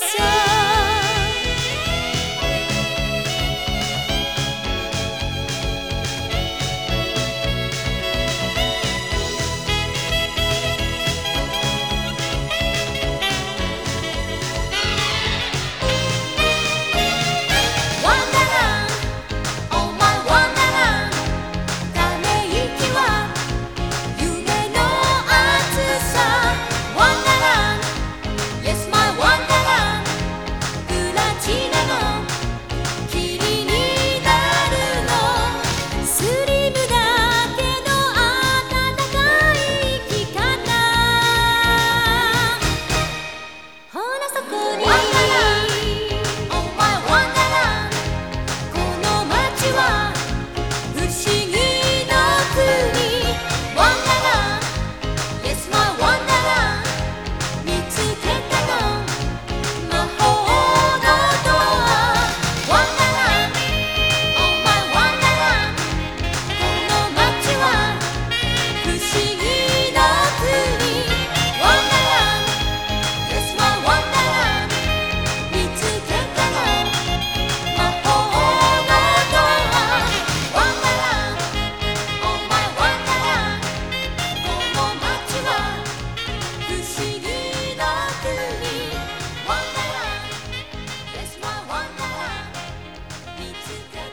Gracias. together.